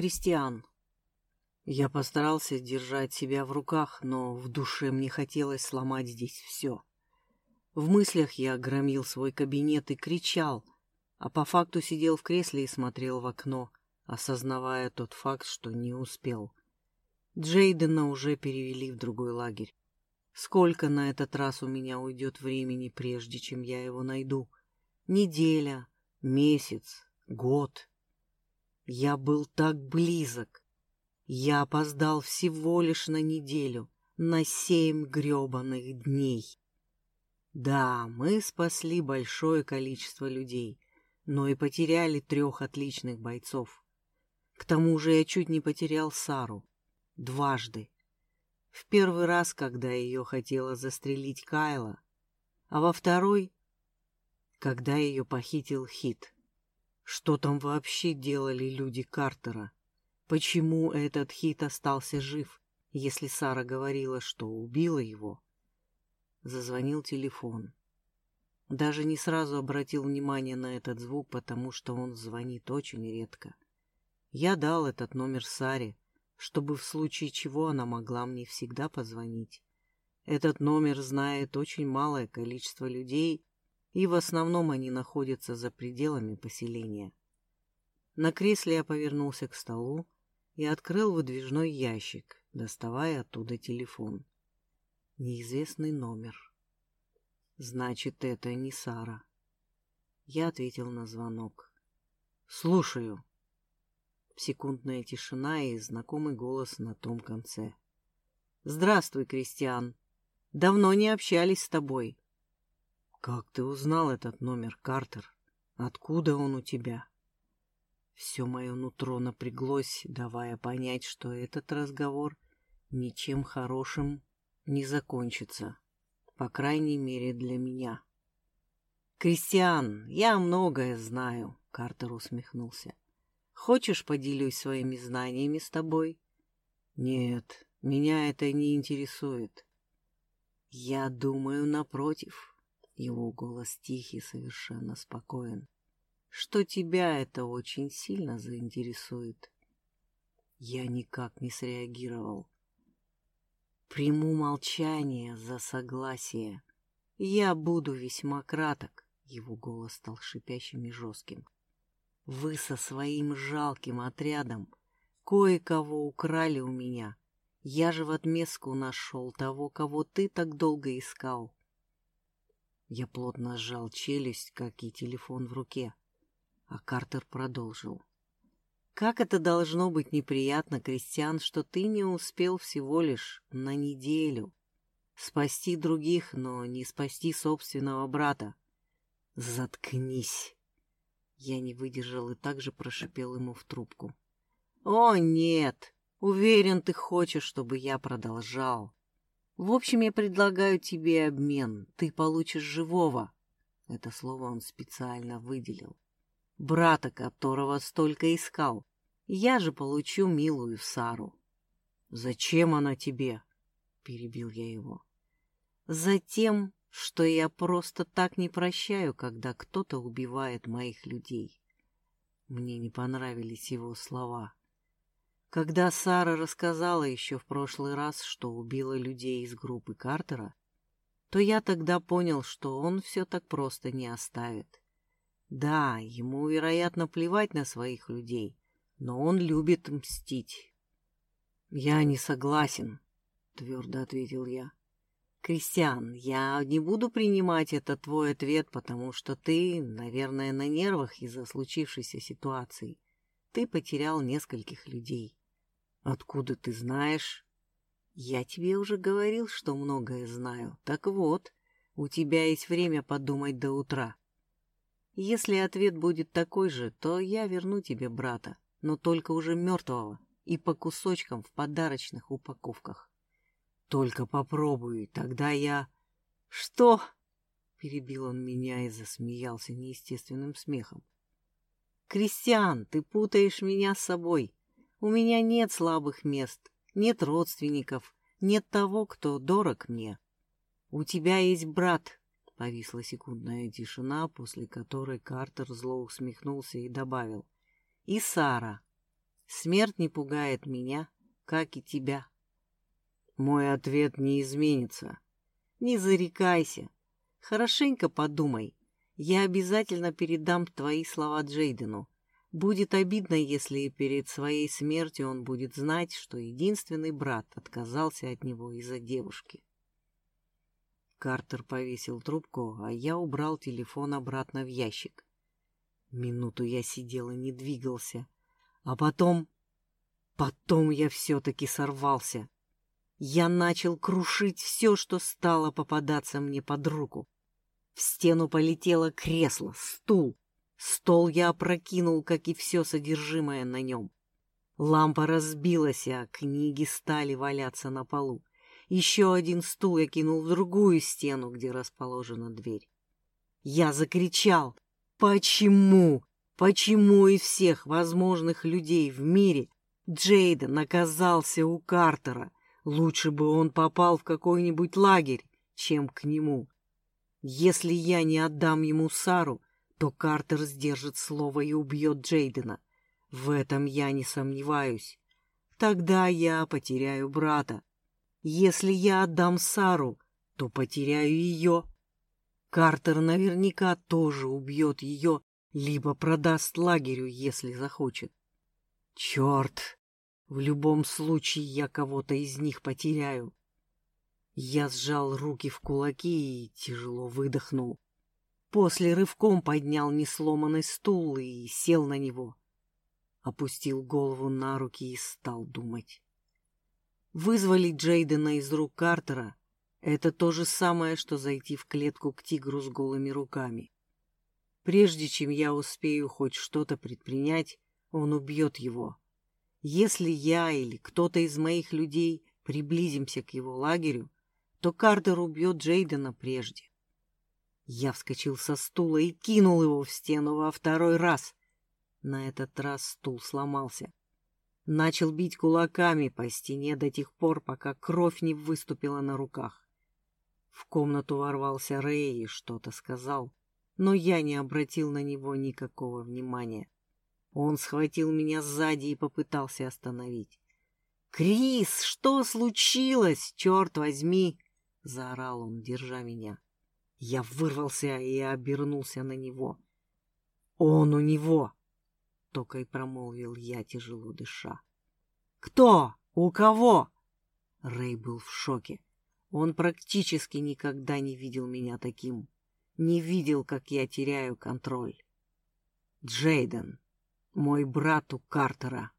Кристиан!» Я постарался держать себя в руках, но в душе мне хотелось сломать здесь все. В мыслях я громил свой кабинет и кричал, а по факту сидел в кресле и смотрел в окно, осознавая тот факт, что не успел. Джейдена уже перевели в другой лагерь. Сколько на этот раз у меня уйдет времени, прежде чем я его найду? Неделя, месяц, год. Я был так близок. Я опоздал всего лишь на неделю, на семь гребаных дней. Да, мы спасли большое количество людей, но и потеряли трех отличных бойцов. К тому же я чуть не потерял Сару. Дважды. В первый раз, когда ее хотела застрелить Кайла, а во второй, когда ее похитил Хит. Что там вообще делали люди Картера? Почему этот Хит остался жив, если Сара говорила, что убила его? Зазвонил телефон. Даже не сразу обратил внимание на этот звук, потому что он звонит очень редко. Я дал этот номер Саре, чтобы в случае чего она могла мне всегда позвонить. Этот номер знает очень малое количество людей, и в основном они находятся за пределами поселения. На кресле я повернулся к столу и открыл выдвижной ящик, доставая оттуда телефон. Неизвестный номер. Значит, это не Сара. Я ответил на звонок. «Слушаю». Секундная тишина и знакомый голос на том конце. «Здравствуй, Кристиан. Давно не общались с тобой». «Как ты узнал этот номер, Картер? Откуда он у тебя?» Все мое нутро напряглось, давая понять, что этот разговор ничем хорошим не закончится. По крайней мере, для меня. «Кристиан, я многое знаю», — Картер усмехнулся. «Хочешь, поделюсь своими знаниями с тобой?» «Нет, меня это не интересует». «Я думаю, напротив». Его голос тихий, совершенно спокоен. «Что тебя это очень сильно заинтересует?» Я никак не среагировал. Приму молчание за согласие. Я буду весьма краток. Его голос стал шипящим и жестким. Вы со своим жалким отрядом кое-кого украли у меня. Я же в отместку нашел того, кого ты так долго искал. Я плотно сжал челюсть, как и телефон в руке. А Картер продолжил. Как это должно быть неприятно, Кристиан, что ты не успел всего лишь на неделю спасти других, но не спасти собственного брата. Заткнись. Я не выдержал и также прошипел ему в трубку. О, нет! Уверен, ты хочешь, чтобы я продолжал. В общем, я предлагаю тебе обмен. Ты получишь живого. Это слово он специально выделил. Брата, которого столько искал. Я же получу милую Сару. — Зачем она тебе? — перебил я его. — Затем, что я просто так не прощаю, когда кто-то убивает моих людей. Мне не понравились его слова. Когда Сара рассказала еще в прошлый раз, что убила людей из группы Картера, то я тогда понял, что он все так просто не оставит. Да, ему, вероятно, плевать на своих людей, но он любит мстить. — Я не согласен, — твердо ответил я. — Кристиан, я не буду принимать это твой ответ, потому что ты, наверное, на нервах из-за случившейся ситуации. Ты потерял нескольких людей. — Откуда ты знаешь? — Я тебе уже говорил, что многое знаю. Так вот, у тебя есть время подумать до утра. Если ответ будет такой же, то я верну тебе брата но только уже мертвого и по кусочкам в подарочных упаковках. Только попробуй, тогда я... Что? Перебил он меня и засмеялся неестественным смехом. Кристиан, ты путаешь меня с собой. У меня нет слабых мест, нет родственников, нет того, кто дорог мне. У тебя есть брат. Повисла секундная тишина, после которой Картер зло усмехнулся и добавил — и Сара. Смерть не пугает меня, как и тебя. Мой ответ не изменится. Не зарекайся. Хорошенько подумай. Я обязательно передам твои слова Джейдену. Будет обидно, если перед своей смертью он будет знать, что единственный брат отказался от него из-за девушки. Картер повесил трубку, а я убрал телефон обратно в ящик. Минуту я сидел и не двигался. А потом... Потом я все-таки сорвался. Я начал крушить все, что стало попадаться мне под руку. В стену полетело кресло, стул. Стол я опрокинул, как и все содержимое на нем. Лампа разбилась, а книги стали валяться на полу. Еще один стул я кинул в другую стену, где расположена дверь. Я закричал — Почему? Почему из всех возможных людей в мире Джейден оказался у Картера? Лучше бы он попал в какой-нибудь лагерь, чем к нему. Если я не отдам ему Сару, то Картер сдержит слово и убьет Джейдена. В этом я не сомневаюсь. Тогда я потеряю брата. Если я отдам Сару, то потеряю ее. Картер наверняка тоже убьет ее, либо продаст лагерю, если захочет. Черт! В любом случае я кого-то из них потеряю. Я сжал руки в кулаки и тяжело выдохнул. После рывком поднял несломанный стул и сел на него. Опустил голову на руки и стал думать. Вызвали Джейдена из рук Картера это то же самое, что зайти в клетку к тигру с голыми руками. Прежде чем я успею хоть что-то предпринять, он убьет его. Если я или кто-то из моих людей приблизимся к его лагерю, то Картер убьет Джейдена прежде. Я вскочил со стула и кинул его в стену во второй раз. На этот раз стул сломался. Начал бить кулаками по стене до тех пор, пока кровь не выступила на руках. В комнату ворвался Рэй и что-то сказал, но я не обратил на него никакого внимания. Он схватил меня сзади и попытался остановить. «Крис, что случилось? Черт возьми!» — заорал он, держа меня. Я вырвался и обернулся на него. «Он у него!» — только и промолвил я, тяжело дыша. «Кто? У кого?» Рэй был в шоке. Он практически никогда не видел меня таким. Не видел, как я теряю контроль. Джейден, мой брат у Картера.